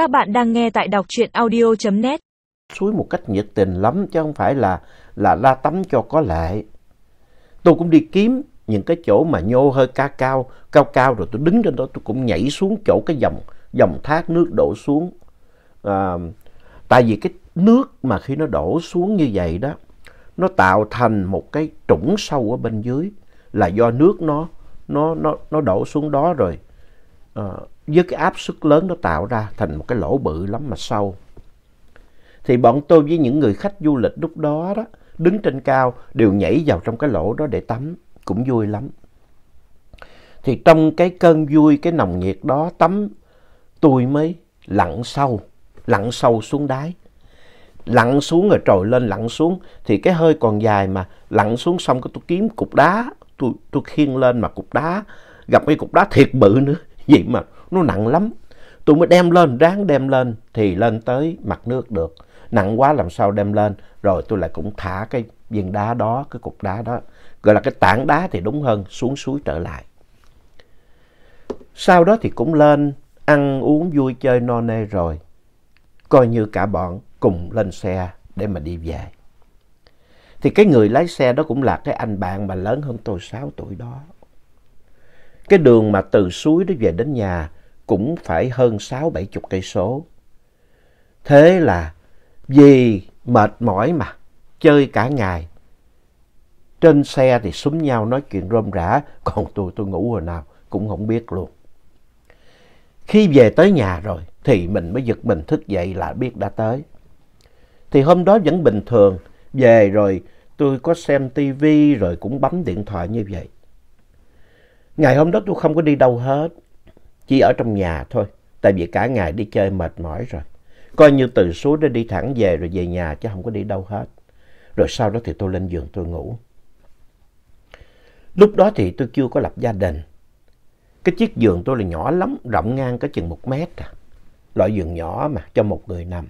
Các bạn đang nghe tại đọc truyện audio.net. Suối một cách nhiệt tình lắm chứ không phải là là la tắm cho có lệ. Tôi cũng đi kiếm những cái chỗ mà nhô hơi ca cao, cao cao rồi tôi đứng trên đó tôi cũng nhảy xuống chỗ cái dòng dòng thác nước đổ xuống. À, tại vì cái nước mà khi nó đổ xuống như vậy đó, nó tạo thành một cái trũng sâu ở bên dưới là do nước nó nó nó nó đổ xuống đó rồi. À, với cái áp suất lớn nó tạo ra thành một cái lỗ bự lắm mà sâu. Thì bọn tôi với những người khách du lịch lúc đó đó, đứng trên cao đều nhảy vào trong cái lỗ đó để tắm, cũng vui lắm. Thì trong cái cơn vui, cái nồng nhiệt đó tắm, tôi mới lặn sâu, lặn sâu xuống đáy. Lặn xuống rồi trồi lên lặn xuống thì cái hơi còn dài mà lặn xuống xong cái tôi kiếm cục đá, tôi, tôi khiêng lên mà cục đá, gặp cái cục đá thiệt bự nữa, vậy mà nó nặng lắm. Tôi mới đem lên, ráng đem lên thì lên tới mặt nước được. Nặng quá làm sao đem lên, rồi tôi lại cũng thả cái viên đá đó, cái cục đá đó, gọi là cái tảng đá thì đúng hơn, xuống suối trở lại. Sau đó thì cũng lên ăn uống vui chơi no nê rồi. Coi như cả bọn cùng lên xe để mà đi về. Thì cái người lái xe đó cũng là cái anh bạn mà lớn hơn tôi 6 tuổi đó. Cái đường mà từ suối đó về đến nhà cũng phải hơn 6-7 chục cây số. Thế là vì mệt mỏi mà, chơi cả ngày. Trên xe thì súng nhau nói chuyện rôm rã, còn tôi tôi ngủ hồi nào cũng không biết luôn. Khi về tới nhà rồi thì mình mới giật mình thức dậy là biết đã tới. Thì hôm đó vẫn bình thường, về rồi tôi có xem tivi rồi cũng bấm điện thoại như vậy. Ngày hôm đó tôi không có đi đâu hết, chỉ ở trong nhà thôi, tại vì cả ngày đi chơi mệt mỏi rồi. Coi như từ suối đó đi thẳng về rồi về nhà chứ không có đi đâu hết. Rồi sau đó thì tôi lên giường tôi ngủ. Lúc đó thì tôi chưa có lập gia đình. Cái chiếc giường tôi là nhỏ lắm, rộng ngang có chừng một mét à. Loại giường nhỏ mà, cho một người nằm.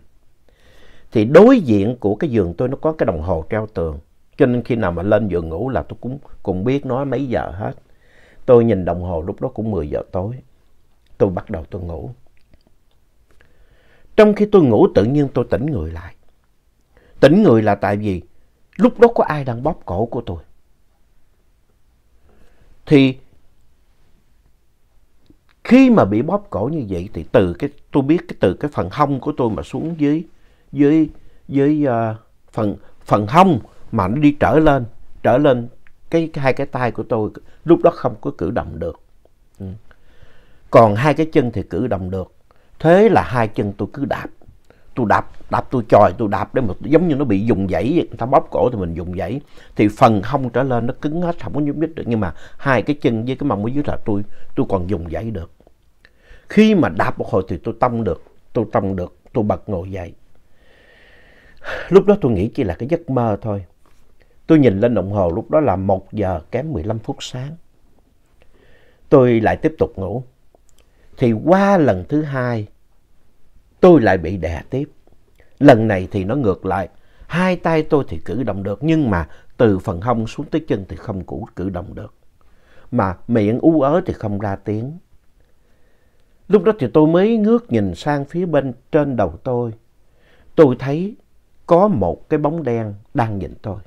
Thì đối diện của cái giường tôi nó có cái đồng hồ treo tường. Cho nên khi nào mà lên giường ngủ là tôi cũng, cũng biết nó mấy giờ hết. Tôi nhìn đồng hồ lúc đó cũng 10 giờ tối. Tôi bắt đầu tôi ngủ. Trong khi tôi ngủ tự nhiên tôi tỉnh người lại. Tỉnh người là tại vì lúc đó có ai đang bóp cổ của tôi. Thì khi mà bị bóp cổ như vậy thì từ cái tôi biết cái từ cái phần hông của tôi mà xuống dưới dưới dưới uh, phần phần hông mà nó đi trở lên trở lên cái, cái hai cái tay của tôi lúc đó không có cử động được. Ừ. Còn hai cái chân thì cử động được. Thế là hai chân tôi cứ đạp. Tôi đạp, đạp tôi chòi, tôi đạp để mà giống như nó bị dùng dãy, người ta bóp cổ thì mình dùng dãy. Thì phần hông trở lên nó cứng hết, không có nhúc nhích được. Nhưng mà hai cái chân với cái mông ở dưới là tôi, tôi còn dùng dãy được. Khi mà đạp một hồi thì tôi tông được, tôi tông được, tôi bật ngồi dậy. Lúc đó tôi nghĩ chỉ là cái giấc mơ thôi. Tôi nhìn lên đồng hồ lúc đó là 1 giờ kém 15 phút sáng. Tôi lại tiếp tục ngủ. Thì qua lần thứ hai, tôi lại bị đè tiếp. Lần này thì nó ngược lại. Hai tay tôi thì cử động được, nhưng mà từ phần hông xuống tới chân thì không cử, cử động được. Mà miệng u ớ thì không ra tiếng. Lúc đó thì tôi mới ngước nhìn sang phía bên trên đầu tôi. Tôi thấy có một cái bóng đen đang nhìn tôi.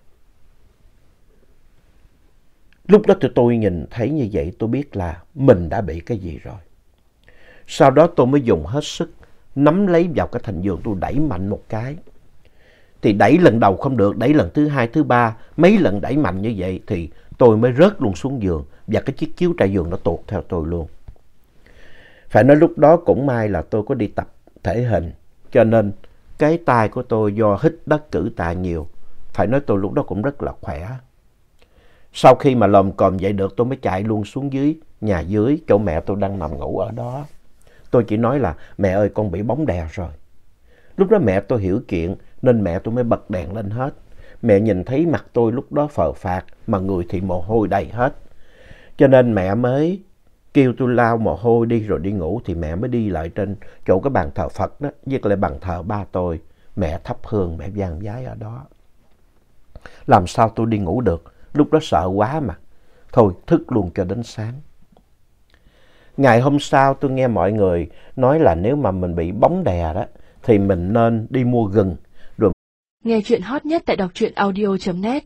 Lúc đó thì tôi nhìn thấy như vậy tôi biết là mình đã bị cái gì rồi. Sau đó tôi mới dùng hết sức nắm lấy vào cái thành giường tôi đẩy mạnh một cái. Thì đẩy lần đầu không được, đẩy lần thứ hai, thứ ba, mấy lần đẩy mạnh như vậy thì tôi mới rớt luôn xuống giường và cái chiếc chiếu trải giường nó tuột theo tôi luôn. Phải nói lúc đó cũng may là tôi có đi tập thể hình cho nên cái tay của tôi do hít đất cử tạ nhiều. Phải nói tôi lúc đó cũng rất là khỏe. Sau khi mà lồm còm dậy được tôi mới chạy luôn xuống dưới, nhà dưới, chỗ mẹ tôi đang nằm ngủ ở đó. Tôi chỉ nói là mẹ ơi con bị bóng đè rồi. Lúc đó mẹ tôi hiểu chuyện nên mẹ tôi mới bật đèn lên hết. Mẹ nhìn thấy mặt tôi lúc đó phờ phạt mà người thì mồ hôi đầy hết. Cho nên mẹ mới kêu tôi lau mồ hôi đi rồi đi ngủ thì mẹ mới đi lại trên chỗ cái bàn thờ Phật đó với lại bàn thờ ba tôi. Mẹ thắp hương, mẹ gian giái ở đó. Làm sao tôi đi ngủ được? Lúc đó sợ quá mà. Thôi, thức luôn cho đến sáng. ngày hôm sau tôi nghe mọi người nói là nếu mà mình bị bóng đè đó, thì mình nên đi mua gừng. Rồi Nghe chuyện hot nhất tại đọc truyện audio.net